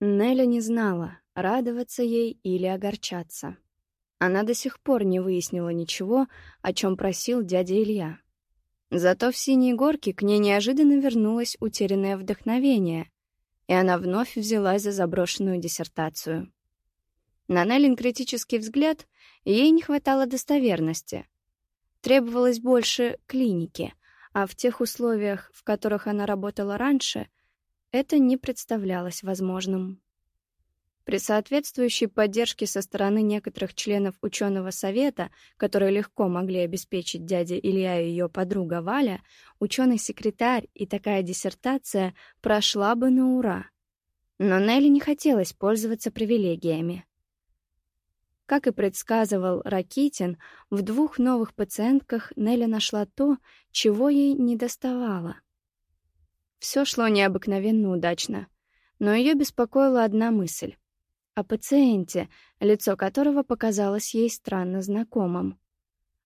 Неля не знала, радоваться ей или огорчаться. Она до сих пор не выяснила ничего, о чем просил дядя Илья. Зато в «Синей горке» к ней неожиданно вернулось утерянное вдохновение, и она вновь взялась за заброшенную диссертацию. На Неллин критический взгляд ей не хватало достоверности. Требовалось больше клиники, а в тех условиях, в которых она работала раньше, это не представлялось возможным. При соответствующей поддержке со стороны некоторых членов ученого совета, которые легко могли обеспечить дядя Илья и ее подруга Валя, ученый-секретарь и такая диссертация прошла бы на ура. Но Нелли не хотелось пользоваться привилегиями. Как и предсказывал Ракитин, в двух новых пациентках Нелли нашла то, чего ей не доставало. Все шло необыкновенно удачно, но ее беспокоила одна мысль о пациенте, лицо которого показалось ей странно знакомым.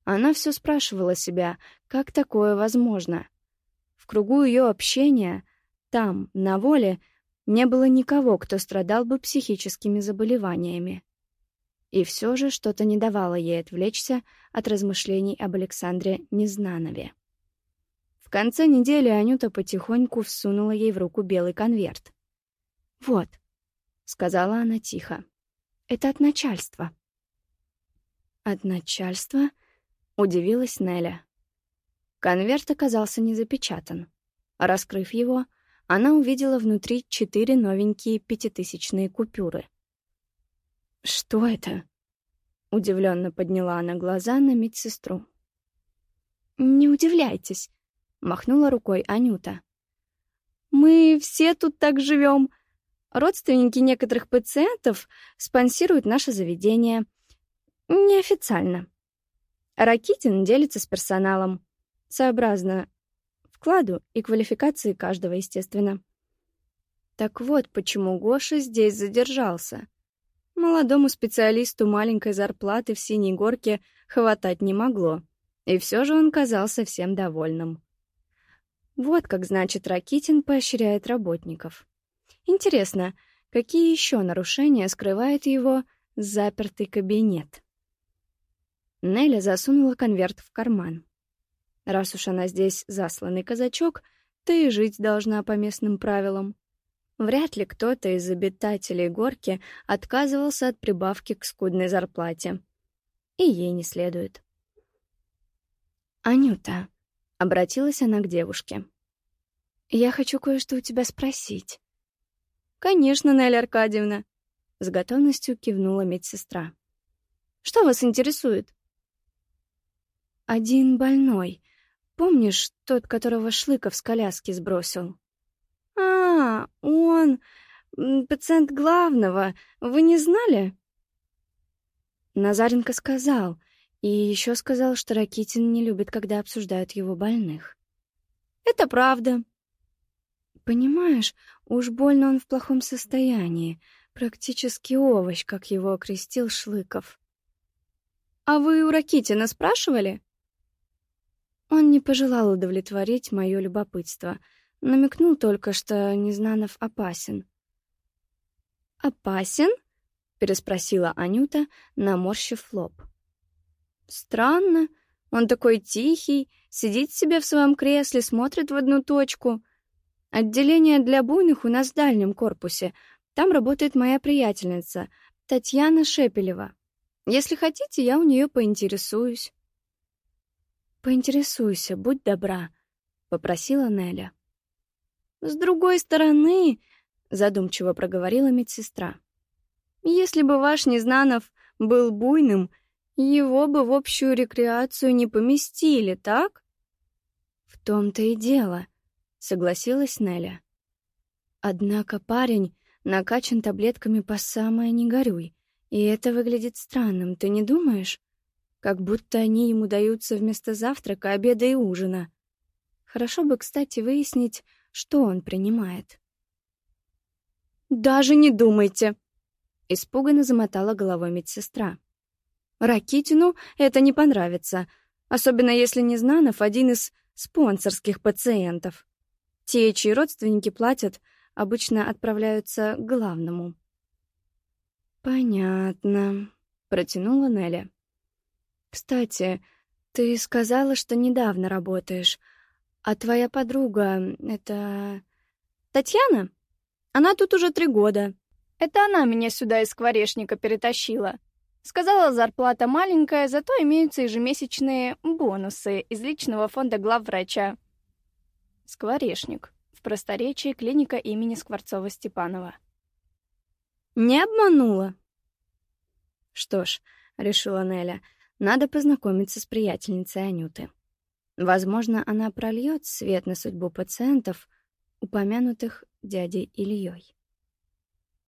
Она все спрашивала себя, как такое возможно. В кругу ее общения, там, на воле, не было никого, кто страдал бы психическими заболеваниями. И все же что-то не давало ей отвлечься от размышлений об Александре Незнанове. Конце недели Анюта потихоньку всунула ей в руку белый конверт. «Вот, — сказала она тихо. «Это от начальства». «От начальства?» — удивилась Неля. Конверт оказался не запечатан. Раскрыв его, она увидела внутри четыре новенькие пятитысячные купюры. «Что это?» — удивленно подняла она глаза на медсестру. «Не удивляйтесь», — махнула рукой Анюта. «Мы все тут так живем. Родственники некоторых пациентов спонсируют наше заведение. Неофициально. Ракитин делится с персоналом. Сообразно вкладу и квалификации каждого, естественно. Так вот, почему Гоша здесь задержался. Молодому специалисту маленькой зарплаты в «Синей горке» хватать не могло. И все же он казался всем довольным. Вот как, значит, Ракитин поощряет работников. Интересно, какие еще нарушения скрывает его запертый кабинет? Неля засунула конверт в карман. Раз уж она здесь засланный казачок, то и жить должна по местным правилам. Вряд ли кто-то из обитателей горки отказывался от прибавки к скудной зарплате. И ей не следует. «Анюта», — обратилась она к девушке, — «я хочу кое-что у тебя спросить». «Конечно, Нелли Аркадьевна», — с готовностью кивнула медсестра. «Что вас интересует?» «Один больной. Помнишь, тот, которого Шлыков с коляски сбросил?» «А, он... пациент главного. Вы не знали?» Назаренко сказал, и еще сказал, что Ракитин не любит, когда обсуждают его больных. «Это правда», Понимаешь, уж больно он в плохом состоянии. Практически овощ, как его окрестил Шлыков. «А вы у Ракитина спрашивали?» Он не пожелал удовлетворить мое любопытство. Намекнул только, что Незнанов опасен. «Опасен?» — переспросила Анюта, наморщив лоб. «Странно. Он такой тихий, сидит себе в своем кресле, смотрит в одну точку. Отделение для буйных у нас в дальнем корпусе. Там работает моя приятельница, Татьяна Шепелева. Если хотите, я у нее поинтересуюсь». «Поинтересуйся, будь добра», — попросила Неля. «С другой стороны», — задумчиво проговорила медсестра, «если бы ваш Незнанов был буйным, его бы в общую рекреацию не поместили, так?» «В том-то и дело», согласилась Неля. Однако парень накачан таблетками по самое не горюй, и это выглядит странным, ты не думаешь? Как будто они ему даются вместо завтрака, обеда и ужина. Хорошо бы, кстати, выяснить, что он принимает. «Даже не думайте!» — испуганно замотала головой медсестра. «Ракитину это не понравится, особенно если Незнанов один из спонсорских пациентов. Те, чьи родственники платят, обычно отправляются к главному. «Понятно», — протянула Неля. «Кстати, ты сказала, что недавно работаешь, а твоя подруга — это...» «Татьяна? Она тут уже три года. Это она меня сюда из скворечника перетащила. Сказала, зарплата маленькая, зато имеются ежемесячные бонусы из личного фонда главврача. Скворечник. В просторечии клиника имени Скворцова-Степанова. Не обманула. Что ж, решила Неля, надо познакомиться с приятельницей Анюты. Возможно, она прольет свет на судьбу пациентов, упомянутых дядей Ильей.